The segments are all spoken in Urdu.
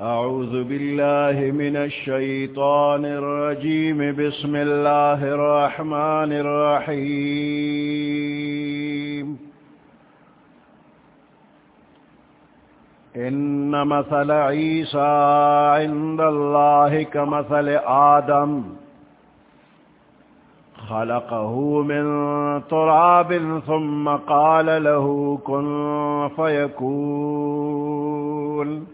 أعوذ بالله من الشيطان الرجيم. بسم الله الرحمن الرحيم. إن مثل عيسى عند الله كمثل آدم. خلقه من تراب ثم قال له كن فيكون.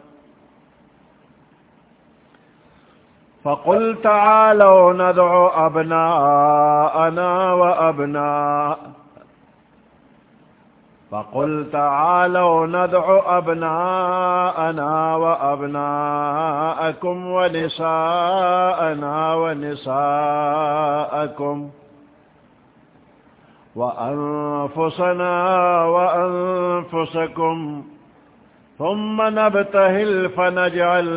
فقل تعالوا ندعو أبناءنا وأبناء. فقل تعالوا ندعو أبناءنا وأبناءكم ونساءنا ونساءكم. وأنفسنا وأنفسكم. ثم نبتهل فنجعل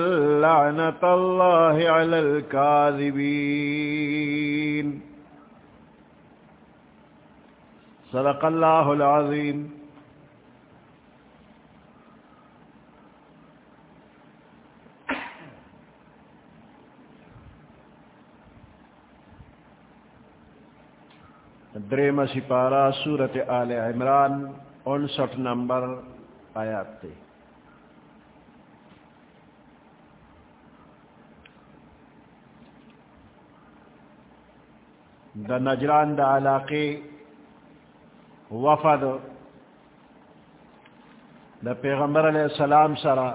لعنة الله على الكاذبين. صدق الله العظيم. درم سپارہ سورت آل عمران، انسٹھ نمبر، آیات تے۔ دا نجران دا علاقے وفد دا پیغمبر علیہ السلام سرا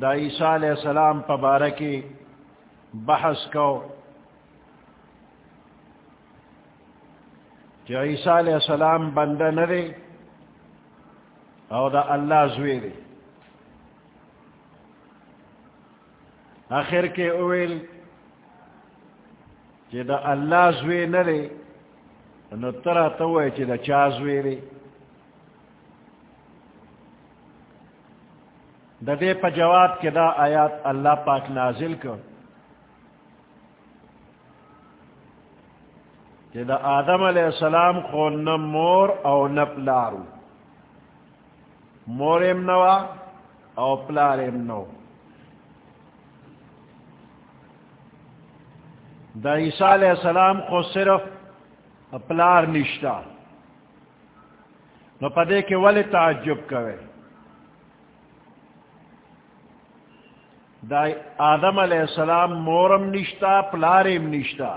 دا عیسیٰ علیہ السلام پبارکی بحث کو کہ عیسیٰ علیہ السلام بندہ نرے او دا اللہ زویرے آخر کے اویل کہ دا اللہ زوی نرے نو ترہ توئے چی دا چا زوی رے دا دے پا جواب کے دا آیات اللہ پاک نازل کر کہ دا آدم علیہ السلام کو نم مور او نپلارو مور ام نوا او پلار ام نو دا عیسیٰ علیہ السلام کو صرف پلار نشتا نو پدے کے ولی تعجب کرے دا آدم علیہ السلام مورم نشتا پلارم نشتا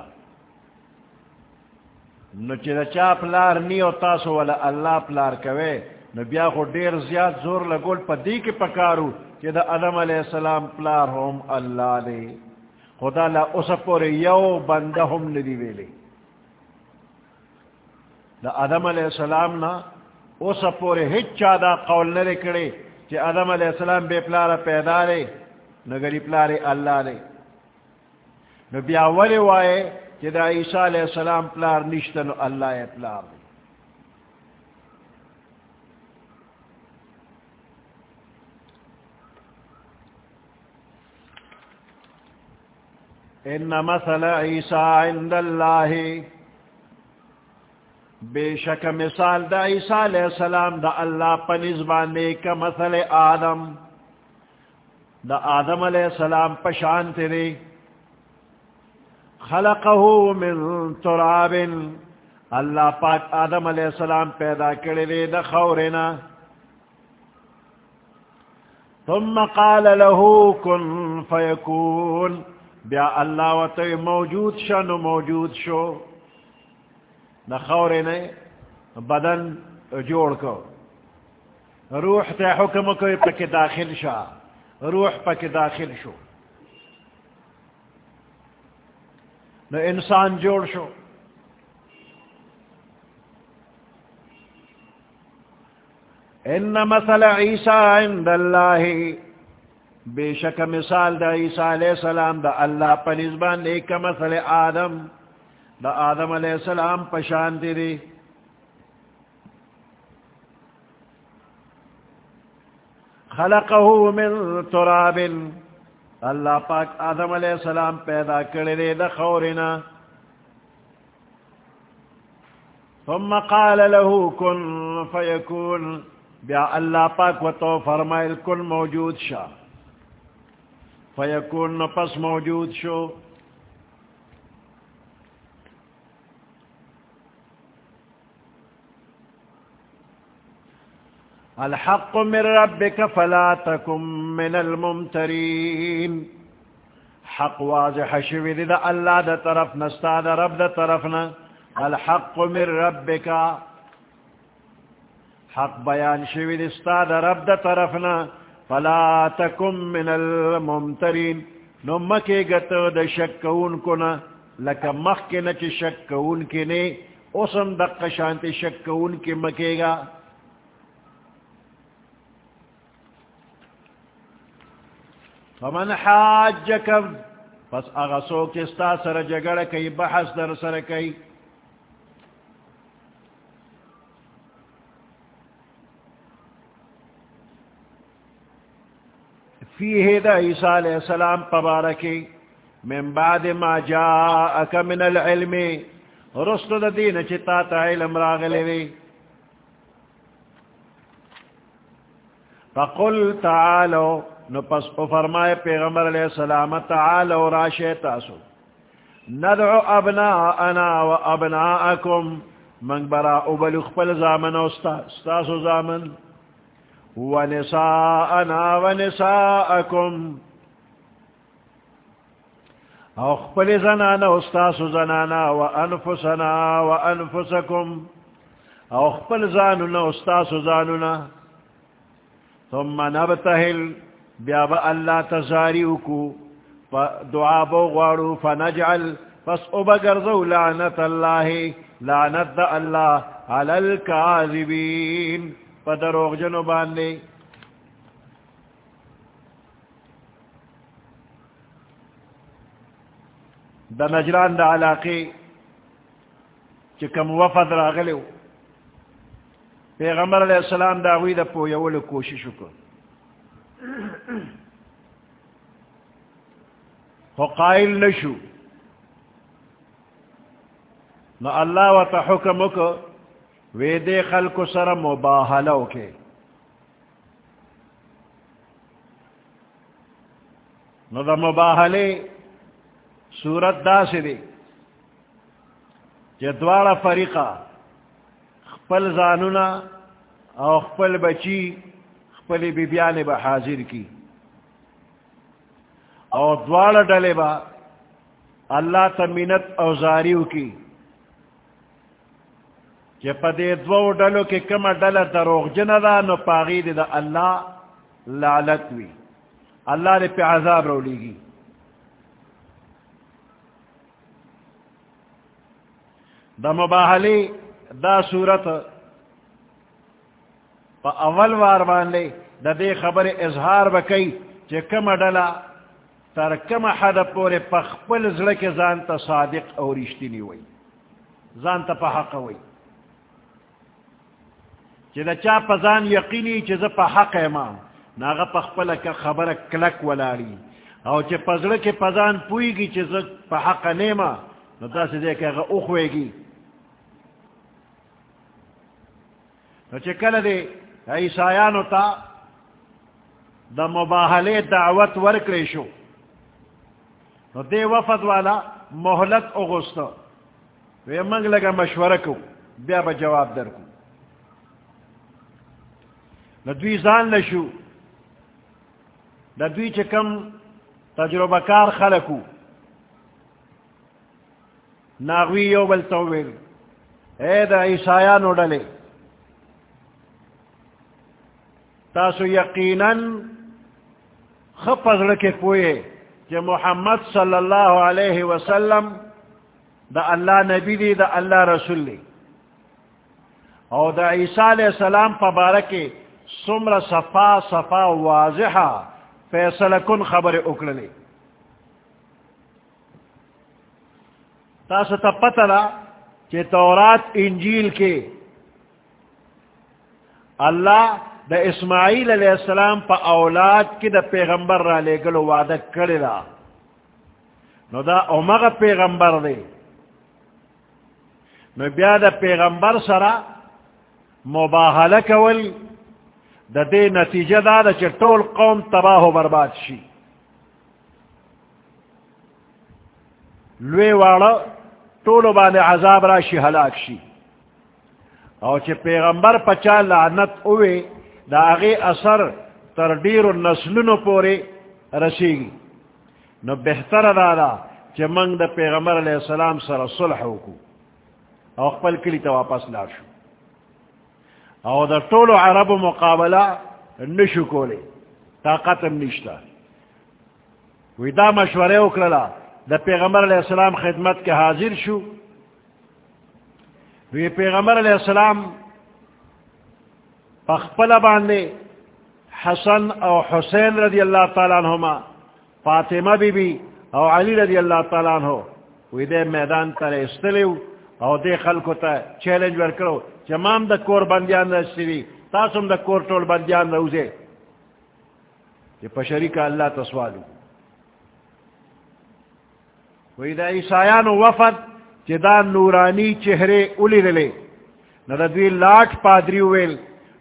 نو چی چا پلار نی او تاسو والا اللہ پلار کوے نو بیا خو دیر زیاد زور لگول پا دی کے پکارو چی دا آدم علیہ السلام پلار ہوم اللہ لے خدا لا اس پورے یو بندہ ہم ندی ویلے دا آدم علیہ السلام نا اس پورے ہچ چادا قول نرے کرے چی آدم علیہ السلام بے پلارا پیدا لے نگری پلارے اللہ لے نو بیا ولی وائے کہ دا عیسیٰ علیہ السلام پلار نشتن اللہ پلار دے ان مثل عیسیٰ عند اللہ بے شک مثال دا عیسیٰ علیہ السلام دا اللہ پنزبانے کا مثل آدم. دا آدم علیہ السلام پشان تیرے خلقه من تراب. اللہ پاک آدم علیہ السلام پیدا کرے دا خورنا. ثم قال له كن فيكون بیا اللہ و تو موجود شن موجود شو. نہ دا خورنا بدن جوڑ کو. روح تے حکم کو پک داخل شا. روح پک داخل شو. نو انسان جوڑ شو. ان مثل عیسیٰ عند اللہ بے شک مثال دا عیسیٰ علیہ السلام دا اللہ پا نزبان ایک مثل آدم، دا آدم علیہ السلام پشان دی دی خلقه من تراب۔ اللہ پاک آدم علیہ السلام پیدا کرے دا خورنا ثم قال له كن فيكون بیا اللہ پاک و تو فرمائل، کن موجود شا فیکون پس موجود شو الحق من ربك فلا تكن من الممترين حق واضح شوی دا اللہ دا طرف نستا دا رب دا طرفنا الحق من ربك حق بیان شوی دا دا رب دا طرفنا فلا تكن من الممترين نو مکے گتو دا شکون کنا لکا مخ کے نچ شکون کے نے اسم دق شانت شکون کے مکے گا. فمن حاجك پس اغسو کستا سر جگڑ کئی، بحث در سر کئی. فیہ دا عیسیٰ علیہ السلام پبارکی، من بعد ما جاءک من العلم رسل دا دین چتا تا علم راغلے وی. فقل تعالو، نو پس او فرمائے پیغمبر علیہ السلام، تعالو راشے تاسو. ندعو ابناءنا و ابناءکم من برا ابل اخپل زامن و ستاسو زامن. ونساءنا ونساءکم او خپل زنانا و زنانا و انفسنا و انفسکم. او خپل زانونا و زانونا ثم نبتهل، بیا اللہ تزاریو کو دعا بو غارو فنجعل، پس او بگرزو لعنت اللہ لعنت دا اللہ علی الكاذبین پا دروغ جنو باندے۔ دا نجران دا علاقے چکم وفد راغلو پیغمبر علیہ السلام دا غوی دا پویولو کوششو کن۔ خو قائل نشو۔ نو اللہ و تا حکم کو وے دے خلق سر مباہلو کے۔ نو دا مباہلے صورت دا سے دے جدوارا فریقہ خپل زانونا او خپل بچی خپل بیبیان با حاضر کی۔ او دوار ڈلے با اللہ تمینت او زاریو کی۔ کہ پدے دو ڈلو کے کم ڈل دروغ جندا نو پاغید دا اللہ لالت وی. اللہ نے پہ عذاب رو لی گی دا مباہلی دا صورت پا اول وار باندے دا دے خبر اظہار بکی چے کم ڈلا تر کم حد پورے پخپل زلک زانتا صادق اور رشتینی وئی زانتا پا حق وئی چے دا چا پا زان یقینی چے زا پا حق امام ناغا پخپل کا خبر کلک ولالی او چے پا زلک پا زان پوئی گی چے زا پا حق نیما نو دا سے دے کہ اگا اخوے گی نو چے کل دے عیسائیانو تا دا مباہلے دعوت ورکلے شو، نو دے وفد والا محلت اغسطا وی منگ لگا مشورہ کو بیا با جواب در کو نو دوی زان لشو دا دوی چکم تجربہ کار خلقو ناغوی یو بلتوویل اے دا عیسائیانو ڈلے تاسو یقیناً خفض لکے پوئے کہ محمد صلی اللہ علیہ وسلم دا اللہ نبی دی دا اللہ رسول دی. او دا عیسیٰ علیہ السلام پا بارکے سمر صفا صفا واضحا، فیصلہ کن خبر اکڑلے تاستا پتہ کہ تورات، انجیل کے اللہ دا اسماعیل علیہ السلام پا اولاد کی دا پیغمبر را لے گلو وعدہ کری دا نو دا امغا پیغمبر دے نو بیا دا پیغمبر سرا مباحلہ کول دا دے نتیجہ دا دا چھ طول قوم تباہ و برباد شی لوے والا طول بانے عذاب را شی حلاک شی او چھ پیغمبر پچا لعنت اوے دا اغی اثر تر دیر نسلنو پورے رسیگی نو بہتر دادا چھ منگ دا پیغمبر علیہ السلام سر صلح ہوکو او خپل کلی تا واپس لار شو. او دا طول عرب مقابلہ نشو کولے طاقتم نشتا وی دا مشورے اکرلا دا پیغمبر علیہ السلام خدمت کے حاضر شو. وی پیغمبر علیہ السلام پخپل باندے حسن او حسین رضی اللہ تعالیٰ عنہما فاطمہ بی بی او علی رضی اللہ تعالیٰ عنہ وی دے میدان تر استلیو او دے خلکو تا چیلنج ورکرو چمام دا کور بندیان رسیوی تاسم دا کور ٹول بندیان روزے یہ پشری کا اللہ تسوالو وی دا عیسائیان وفد چی دا نورانی چہرے اولی دلے نا دا دوی لاٹ پادری ویل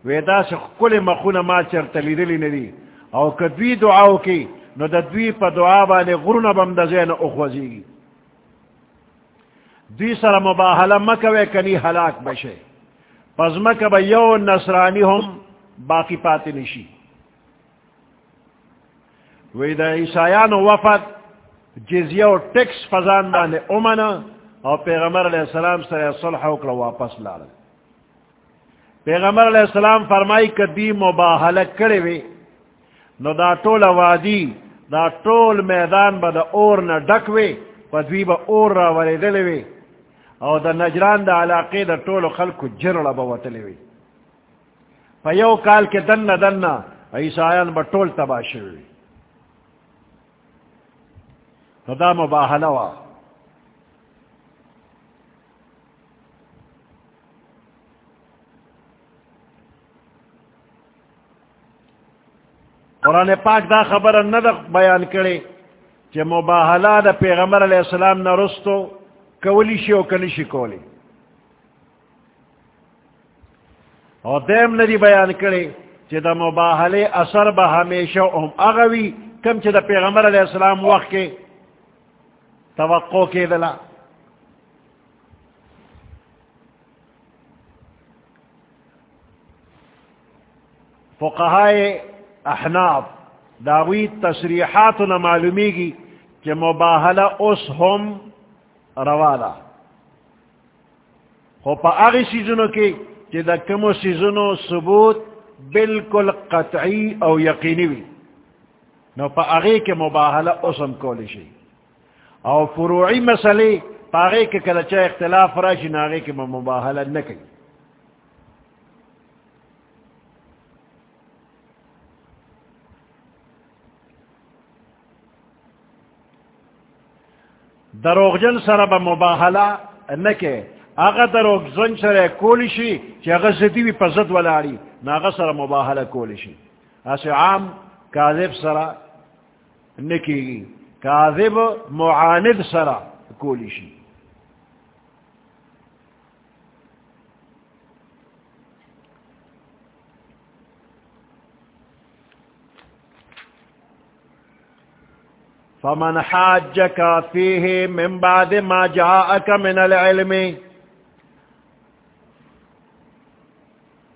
وی دا سے کل مخون ما چر تلی دلی ندی او کدوی دعاو کی نو دا دوی پا دعا بانے غرون بم دا زین اخوزیگی دوی سر مباحلہ مکوے کنی حلاک بشے پس مکو یو نصرانی ہم باقی پاتی نشی. وی دا عیسائیان وفد جزیہ و ٹیکس فضان بانے امنا او پیغمبر علیہ السلام سر صلح اکلا واپس لالا پیغمبر علیہ السلام فرمائی کدی مباحلہ کرے وی، نو دا طول وادی، دا طول میدان با دا اور نا ڈکوے پا دوی با اور را ولی دلوی او دا نجران دا علاقے دا طول خلق جرل با وطلوی پا یو کال کے دن دن عیسائیان با طول تباشوی نو دا مباحلہ وا قرآن پاک دا خبر ندق بیان کرے کہ مباحلہ دا پیغمبر علیہ السلام نہ نرستو کولی شی او کنشی کولی اور دیم ندی بیان کرے کہ دا مباحلے اثر با ہمیشہ ام اغوی کم چی دا پیغمبر علیہ السلام وقت کے توقع کے دلا فقہائے احناف داوی تصریحات نہ معلومی گی کہ مباحلہ اس ہم روالا. ہو پا آغی سیزنو کی چی دا کمو سیزنو ثبوت بالکل قطعی او یقینی وی نو پا آغی کے مباحلہ اسم کولی شی او فروعی مسئلے پا آغی کے کلچہ اختلاف راشی ناغی کے مباحلہ نکی دروغجن سر با مباحلہ نکے اگا دروغجن سر کولیشی چی اگا زدیوی پا زد والاری نا اگا سر کولی کولیشی اسی عام کاذب سر نکی گی کاذب معاند سر کولیشی فمن حاجك فيه من بعد ما جاءك من العلم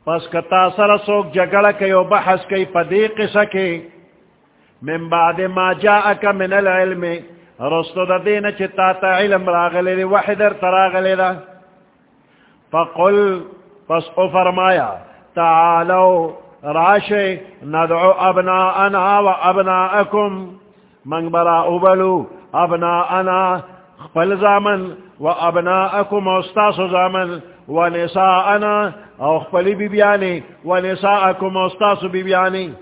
پس کتا سر سوک جگڑ کے کیو بحث کی پدیق سکے من بعد ما جاءك من العلم رسطو دا دین چتا تا علم راغلی دی وحدر تراغلی دا فقل، پس او فرمایا، تعالو راشی ندعو ابناءنا و ابناءکم. منگ برا ابلو ابنا انا خپل زامن و ابنا اکم استاس زامن و نساء انا او خپلی بی بیانی و نساء اکم استاس بی بیانی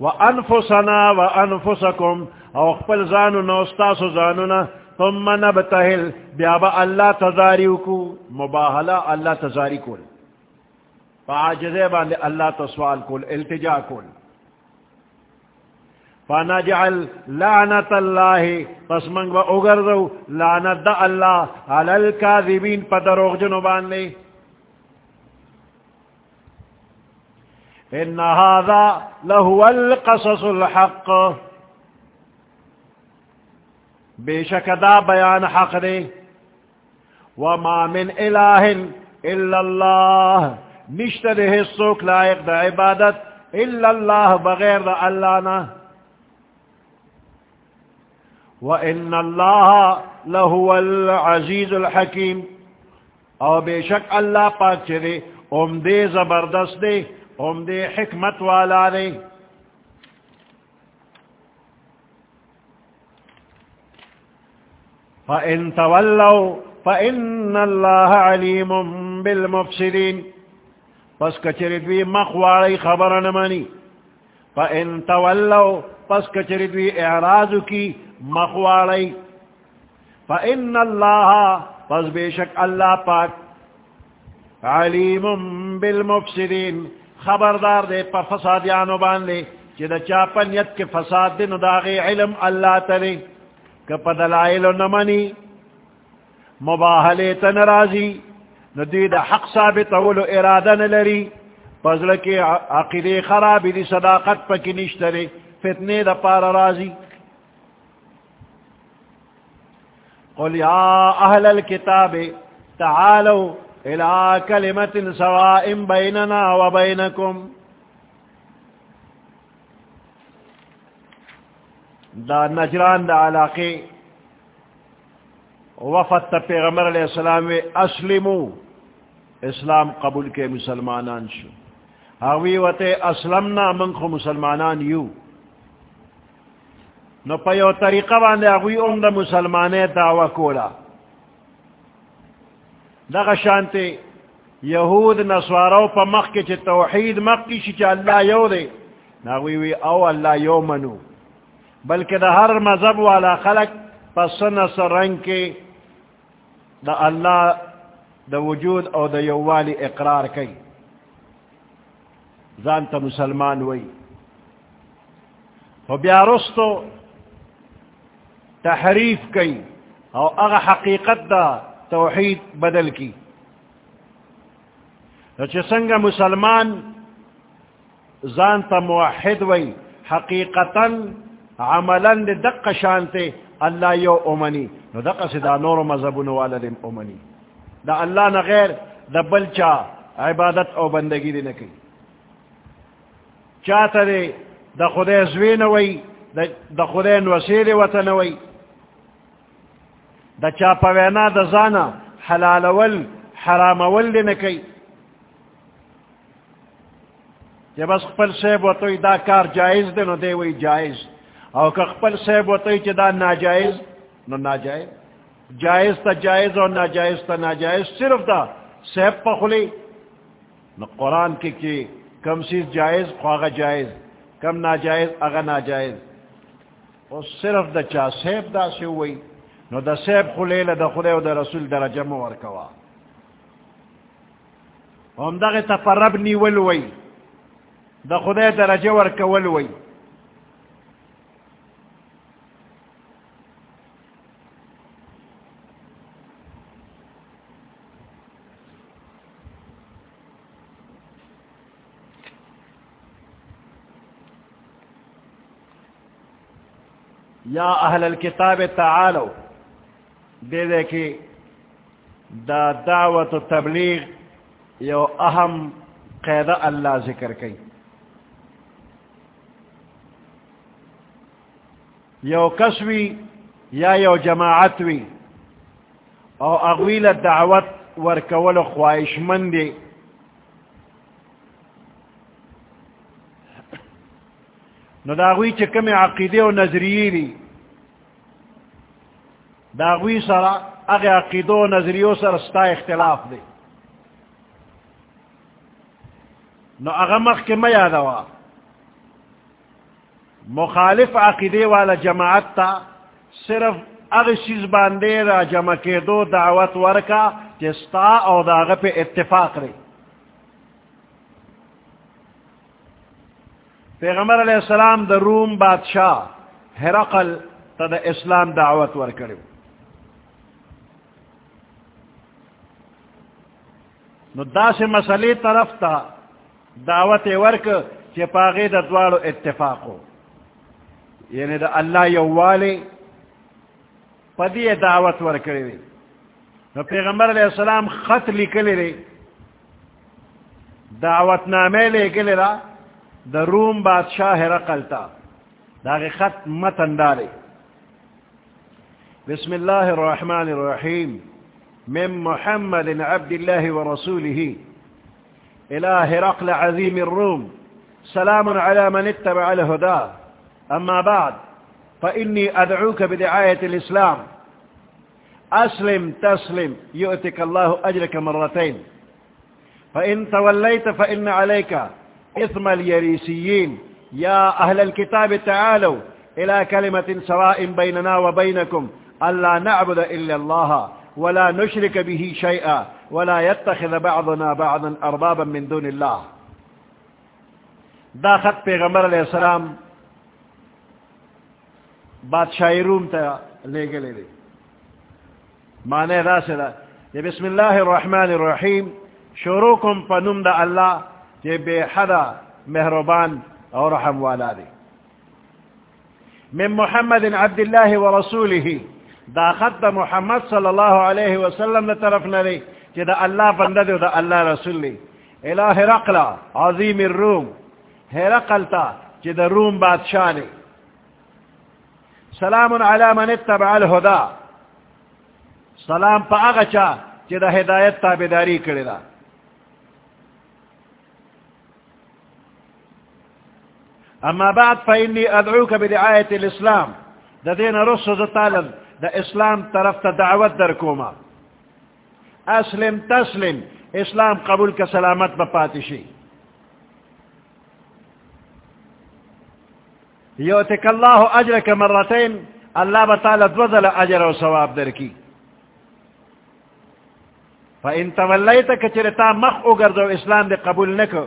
وانفسنا وانفسکم او خپل زانو نوستاسو زانونا، ثم نبتهل بیابا اللہ تزاریو کو مباہلا اللہ تزاری کول. فعاجزے باندے اللہ تسوال کول، التجا کول. فنجعل لعنت اللہ. پس منگ و اگردو، لعنت دا اللہ. علی الكاذبین پا دروغ جنو باندے. ان هذا لهو القصص الحق. بے شک دا بیان حق دے. وما من الہ الا اللہ. نشت دے حصوک لائق دا عبادت الا اللہ بغیر دا اللہ نا. وَإِنَّ اللَّهَ لَهُوَ الْعَزِيزُ الْحَكِيمُ۔ او بے شک اللہ پاک چرے ام دے زبردست دے ام دے حکمت والا دے۔ فَإِن تَوَلَّوْا فَإِنَّ اللَّهَ عَلِيمٌ بِالْمُفْسِدِينَ۔ پس کچردوی مخواری خبر نمانی فَإِن تَوَلَّوْا پس کچردوی اعراض کی۔ مخواری فَإِنَّ اللَّهَ، پس بے شک اللہ پاک، علیم بالمفسدین۔ خبردار دے پر فسادیانو باندے، چی دا چاپنیت کے فساد دے نداغی علم اللہ تلے کپ دلائل نمنی مباہلے تنرازی ندی دا حق ثابت اولو ارادن لری۔ پزل کے عقیدے خرابی دی صداقت پکی نشترے، فتنے دا پار رازی۔ قل یا اہل الكتاب تعالو الى کلمت سوائم بیننا و بینکم دا نجران دا علاقے وفت تا پیغمبر علیہ السلام وی، اسلمو، اسلام قبول کے مسلمانان شو. ہوئی وتے اسلمنا منخو مسلمانان یو. نو پیو طریقہ باندے اگوی ام دا مسلمانے دعوی کولا. دا غشانتے یہود نسوارو پا مخ کے چھ توحید مخ کی چھ اللہ you they. Navi we O Allah you منو. بلکہ دا ہر مذہب والا خلق پسن رنگ کے دا اللہ دا وجود او دا یوالی اقرار کئی. زانتا مسلمان وئی. ہو بیا رستو تحریف کئی او اغا حقیقت دا توحید بدل کی سنگ مسلمان زانتا موحد وئی حقیقتا عملا دق شانتے اللہ یو امنی نو دق سے دا نور مذہب والدم امنی دا اللہ نہ غیر دا بلچا عبادت او بندگی دی نکی چاہتا دے دا خدای زوین وی دا خدای نوسیر وطن وی دا چا پوینا دا زانا حلال ول حرام ول دی نکی جب اس خپل سیب و دا کار جائز دی، نو دے وی جائز او کہ خپل صاحب وطی چی دا ناجائز نو ناجائز جائز تا جائز اور ناجائز تا ناجائز صرف دا صاحب پا خلی نو قرآن کی کی کم سیز جائز خواہ جائز کم ناجائز اگا ناجائز او صرف دا چا صاحب دا سی ہوئی نو دا صاحب خلی لدا خلی و دا رسول درجہ مورکوا ہم دا غی تفرب نیول وی. دا خدای درجہ ورکول وی. یا اہل الكتاب تعالو دے دے کی دا دعوت و تبلیغ یو اہم قیدہ اللہ ذکر کی یو کسوی یا یو جماعتوی او اغویل دعوت ورکول خواہش مندی نو داغوی چکم عقیدے و نظریی دی۔ داغوی سرا اغی عقیدو و نظریو سر ستا اختلاف دے نو اغا مخ کے میادوا مخالف عقیدے والا جماعت تا صرف چیز باندے را جمع کے دو دعوت ورکا جستا او داغ پہ اتفاق رہی پیغمبر علیہ السلام دا روم بادشاہ ہرقل تا دا اسلام دعوت ورکڑی نو دا سے مسئلے طرف تا دعوت ورک چپاغی دا دوارو اتفاق ہو یعنی دا اللہ یوالی پدی دعوت ورکڑی دی. نو پیغمبر علیہ السلام خط لکلی دی دعوت نامے لے گلی را دا روم بادشاہ رقلتا دا خط متن داری بسم اللہ الرحمن الرحیم. من محمد عبد الله ورسوله. إلى هرقل عظيم الروم. سلام على من اتبع الهدى. أما بعد، فإني أدعوك بدعاية الإسلام. أسلم تسلم، يؤتك الله أجرك مرتين. فإن توليت فإن عليك. إثم اليريسيين. يا أهل الكتاب تعالوا إلى كلمة سواء بيننا وبينكم. ألا نعبد إلا الله. ولا نشرك به شيئا ولا يتخذ بعضنا بعضا أربابا من دون الله. دا خط پیغمبر علیہ السلام بادشاہی روم تا لے گلے لے مانے دا سے دا بسم اللہ الرحمن الرحیم، شروع شروعکم پنم دا اللہ یہ بے حدا مہربان اور رحم والا دے. من محمد عبد اللہ ورسولہ دا خط دا محمد صلی اللہ علیہ وسلم دا طرف نرے کہ دا اللہ بندہ دے دا اللہ رسول لے الہ رقلا عظیم الروم. حرقلتا کہ دا روم بادشاہ لے سلام علی من اتبع الہدا سلام پا آغا چا کہ دا ہدایت تابداری کرے دا اما بعد، فإني أدعوك بدعاية الإسلام دا دين رسو زتالا دا اسلام طرف تا دعوت در کوما. اسلم تسلم، اسلام قبول کا سلامت بپاتشی یوتک اللہ اجرک مرتین اللہ بطالت وزل اجر و ثواب در کی. فإن تولیت کچرتا مخ اگردو اسلام دے قبول نکو.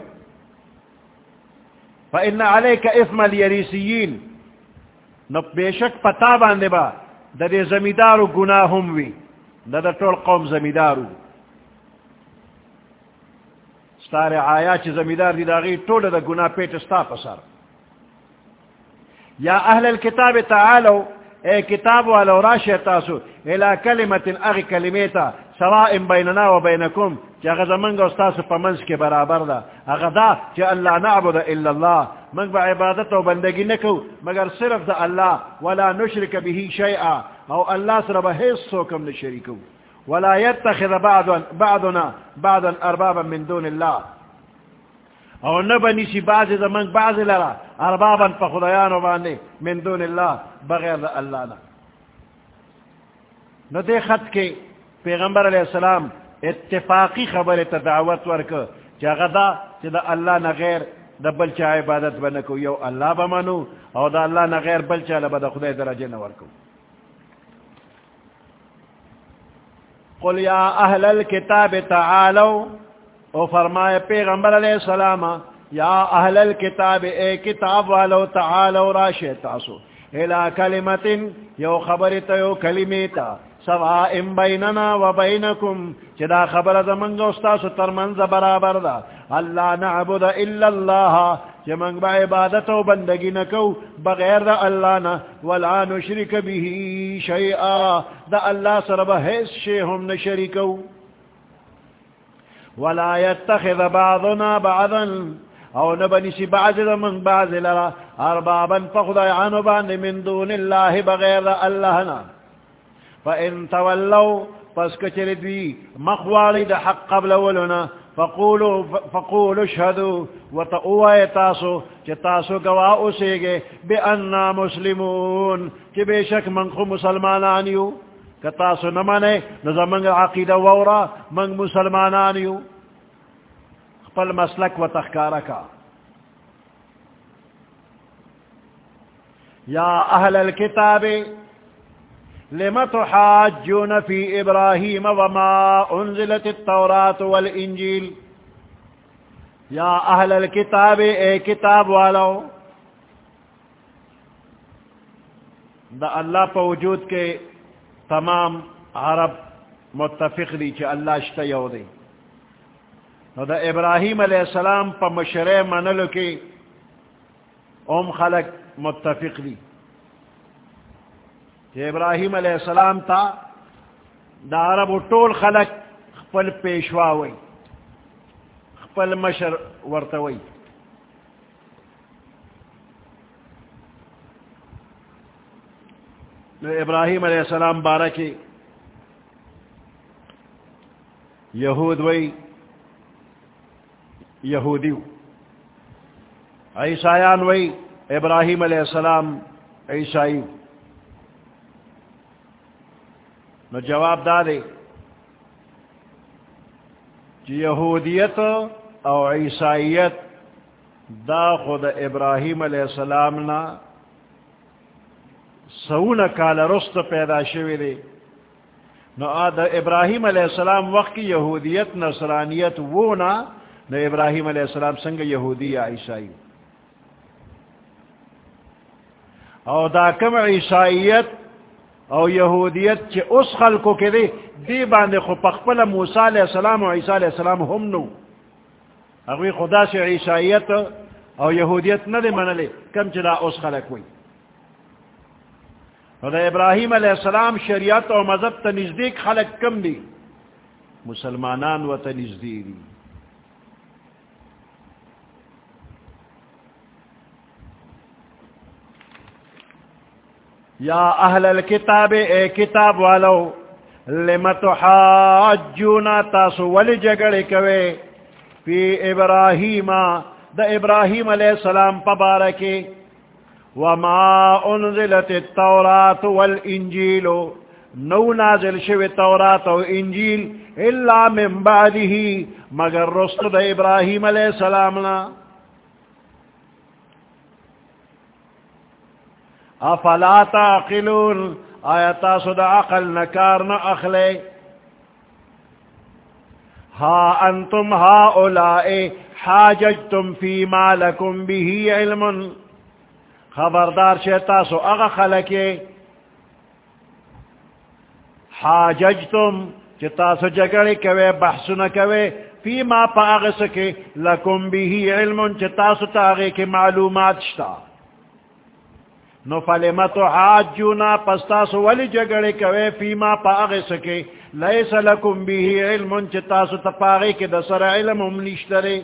فإن علیک اثم الیریسیین. نو بیشک پتا باندے با دا دے زمیدارو گناہ ہم وی دا دا طول قوم زمیدارو ستارے آیا چی زمیدار دی دا غیر طول دا گناہ پیٹ ستا پسر یا اہل الكتاب تعالو، اے کتاب والا راشی تاسو، الى کلمت اغی کلمیتا سوائم بیننا و بینکم، چی اغا زمانگا استاسو پا منس کے برابر دا. اغا دا چی اللہ نعبد الا اللہ. منگ با عبادت و بندگی نکو، مگر صرف دا اللہ. ولا نشرک به شیئا. او اللہ سر با حیث سوکم نشرکو ولا يتخذ بعضنا بعضا اربابا من دون اللہ. او نبنی سی بعض زمان بعض لرا. اربابا پا خدایانو باندے من دون اللہ، بغیر دا اللہ نو دے خط کے پیغمبر علیہ السلام اتفاقی خبر تدعوت ورک چا غدا چا دا اللہ نغیر دا بلچا عبادت بنکو یو اللہ بمانو او دا اللہ نہ نغیر بلچا لبا دا خدای درجہ نورکو قل یا اہل الكتاب تعالو او فرمائے پیغمبر علیہ السلام، یا اہل الكتاب، اے کتاب والو تعالو راشے تاسو. الى کلمت یو خبرتا یو کلمیتا سوائم بیننا و بینکم چدا خبر دا منگا استاسو ترمنز برابر دا. اللہ نعبد الا اللہ، چی منگ با عبادت و بندگی نکو، بغیر دا اللہ نا، ولا نشرک بھی شیئا. دا اللہ سر بحیث شیہم نشرکو. ولا يتخذ بعضنا بعضا، او نبنی سی بعض من بعض لرا. اربابا فخدعانو بان من دون اللہ بغیر دا اللہ نا. فإن تولوا پس کچر دوی مخوالی دا حق قبل ولنا فقولوا فقولوا اشهدوا وتقوا تاسو چه تاسو گواہ اسے بے اننا مسلمون کہ بے شک من خو مسلمانانیو، کہ تاسو نمانے نظامنگ عقیدہ وورا من مسلمانانیو۔ خپل مسلک و تخکارکا یا اہل الكتاب لم تحاجون فی ابراہیم وما انزلت التورات والانجیل یا اہل الكتاب، اے کتاب والو دا اللہ پا وجود کے تمام عرب متفق دی چی اللہ شتا یو دی. نو دا ابراہیم علیہ السلام پا مشرع منلو کی ام خلق متفق دی. کہ ابراہیم علیہ السلام تا دا عرب و طول خلق خپل پیشوا ہوئی خپل مشر ورتوئی ابراہیم علیہ السلام بارہ کی یہود وئی یہودی عیسائیان وئی ابراہیم علیہ السلام عیسائی نو جواب دادے یہودیت او عیسائیت دا خود ابراہیم علیہ السلام نا سون کال رست پیدا شوی دے نو آد ابراہیم علیہ السلام وقت کی یہودیت نصرانیت وہ نا، نو ابراہیم علیہ السلام سنگ یہودی یا عیسائی؟ او دا کم عیسائیت او یہودیت چی اس خلقو کے دے، دی باندے خو پخپل موسیٰ علیہ السلام و عیسیٰ علیہ السلام ہم نو۔ اگوی خدا سے عیسائیت او یہودیت نہ دے منلے، کم چلا اس خلق ہوئی۔ دا ابراہیم علیہ السلام شریعت و مذہب تا نزدیک خلق کم دی۔ مسلمانان و تا نزدیک یا اہل الكتاب اے کتاب والو، لم تحاجونا تاسو ولی جگڑی کوئے؟ فی ابراہیم، دا ابراہیم علیہ السلام پبارکی، وما انزلت التورات والانجیل، نو نازل شوی تورات و انجیل الا من بعده، مگر رست دا ابراہیم علیہ السلامنا. افلا تعقلون؟ آیتا صدا عقل نکار نا اخلے ہا انتم ہا اولائے حاججتم فیما لکم بھی علمن خبردار شیطا سو اغا خلقے حاججتم چتا سو جگڑی کوئے بحثنا کوئے فی ما پا اغسکے لکم بھی علم چتا سو تاغے کے معلومات شتا نو فلمتو حاجونا پستا سو ولی جگڑی کوئے فی ما پا اغسکے لیس لکم بھی علم چتا سو تپاغے کے دسر علم ام نشترے.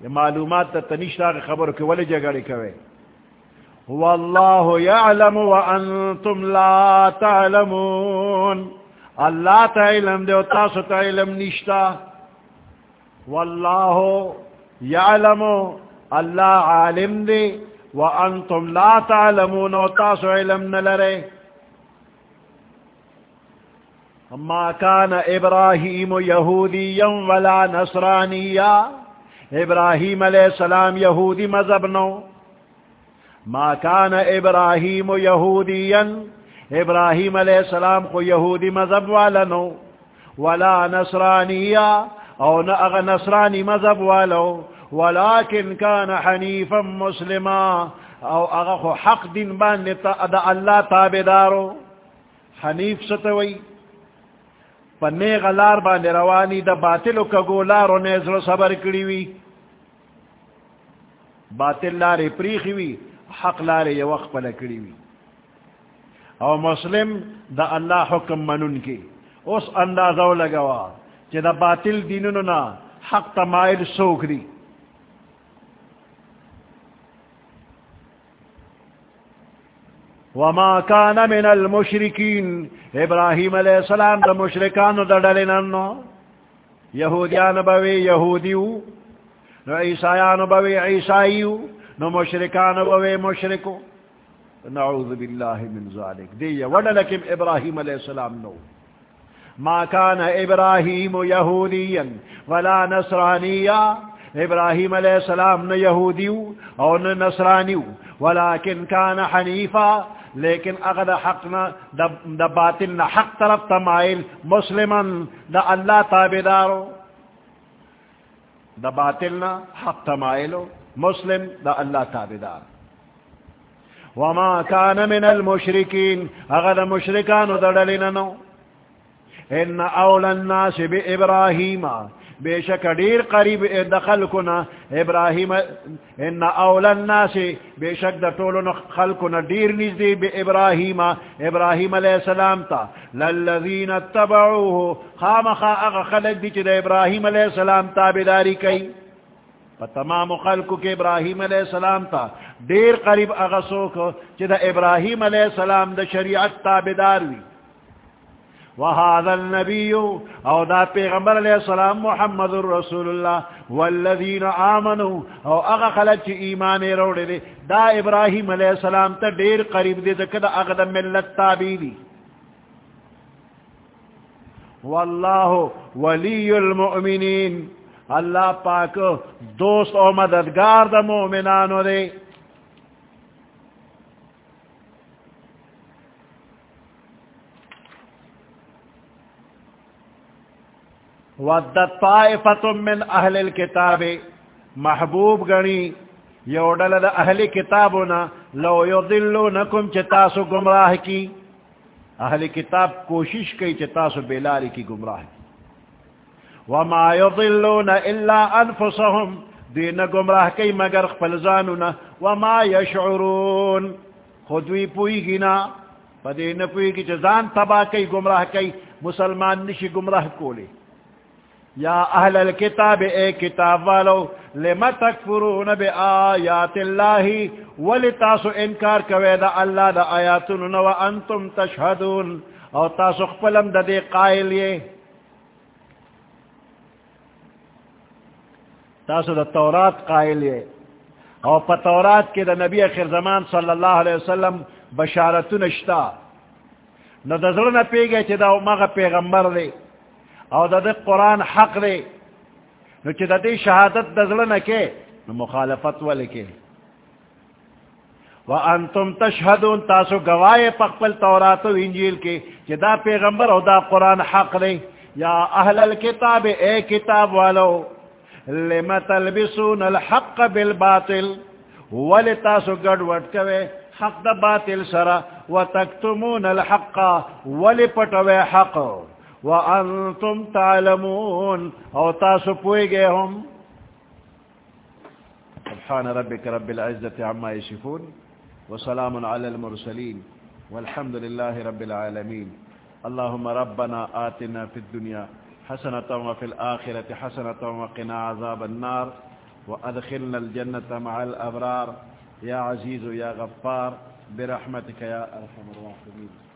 یہ معلومات تا تنشتا کی خبر کی ولی جگڑی کوئے. واللہ یعلم وانتم لا تعلمون. اللہ تا علم دے و تاسو تا علم نشتا. واللہ یعلم. اللہ عالم دے. وانتم لا تعلمون و علم نلرے ما كان ابراہیم یہودیا ولا نصرانیا ابراہیم علیہ السلام یہودی مذہب نو. ما کان ابراہیم یہودی ابراہیم علیہ السلام کو یہودی مذہب والا نو. ولا نصرانیہ او نہ نصرانی مذہب والو. ولكن كان حنيفا مسلما. او اغا حق دین بان دا اللہ تابدارو حنیف ستوئی پنے غلار باندې روانی د باطل کا گولارو نے زړه صبر کړی وی باطل لارې پریخي وی حق لارې یو وخت پله کړی وی او مسلم د الله حکم منون کی اوس اندازو لگوا چې د باطل دینونو نه حق تمایل سوک دی؟ وما كان من المشركين. ابراهيم عليه السلام ده مشركان ده دلنن يهوديان بوي يهوديو نو عيسایان بوي عيسايو نو مشركان بوي مشركو نعوذ بالله من ذلك. دي ودلكم ابراهيم عليه السلام نو. ما كان ابراهيم يهوديا ولا نصرانيا ابراہیم علیہ السلام نہ یہودیو اور نہ نصرانیو. ولكن كان حنيفا لیکن اگر حقنا دا باطلنا حق طرف تمائل مسلما دا اللہ تابدارو دا باطلنا حق تمائلو مسلم دا اللہ تابدار وما كان من المشركين اگر مشرکان دا ان اول الناس بابراہیم۔ بے شک دیر قریب دخل کنا، ابراہیم، ان اول الناس بے شک دا طولن خلقنا دیر نزدی بے ابراہیم ابراہیم علیہ السلام تا. للذین اتبعوه، خامخا اغا خلق دی چی دا ابراہیم علیہ السلام تابداری کئی. پا تمام خلقو کے ابراہیم علیہ السلام تا. دیر قریب اغا سوکو چی دا ابراہیم علیہ السلام دا شریعت تابدار وی. وهذا النبي او دا پیغمبر علیہ السلام محمد رسول اللہ والذین آمنوا او اغا خلق چی ایمان روڑے دے، دا ابراہیم علیہ السلام تا دیر قریب دے دکا دا اغا دا ملت تابی دی۔ واللہ ولی المؤمنین۔ اللہ پاک دوست او مددگار دا مؤمنانو دے۔ ودت طائفت من اہل الكتاب. محبوب گنی یوڈل دا اہل کتابنا لو یضلونکم چتاسو گمراہ کی. اہل کتاب کوشش کی چتاسو بیلاری کی گمراہ کی. وما یضلون الا انفسهم دین گمراہ کی مگر خپلزانونا وما یشعرون خودوی پوئی گینا پدین پوئی کی چزان تبا کی گمراہ کی مسلمان نشی گمراہ کولی یا اہل الكتاب اے کتاب والو لما تکفرون بی آیات اللہ؟ ولی تاسو انکار کوئے دا اللہ دا آیاتن و انتم تشہدون؟ او تاسو خپلم دا دے قائل یہ تاسو دا تورات قائل یہ او پا تورات کے دا نبی اخر زمان صلی اللہ علیہ وسلم بشارتون اشتا نو دا ذرنا پیگئے چی دا مغا پیغمبر دے۔ او دا دا قرآن حق دے نو چی دا دی شہادت دزلن کے نو مخالفت والے کے وانتم تشہدون تاسو گوائے پقبل توراتو انجیل کے چی دا پیغمبر او دا قرآن حق دے یا اہل الكتاب، اے کتاب والو لما تلبسون الحق بالباطل؟ ولی تاسو گڑ وٹ کوئے حق دا باطل سرا وتکتمون الحق ولی پٹوئے حق؟ وانتم تعلمون او تاسو پوئی گئے ہم؟ سبحان ربك رب العزة عما يشفون وسلام على المرسلين والحمد لله رب العالمين اللهم ربنا آتنا في الدنيا حسنة وفي الآخرة حسنة وقنا عذاب النار وأدخلنا الجنة مع الأبرار يا عزيز يا غفار برحمتك يا أرحم الراحمين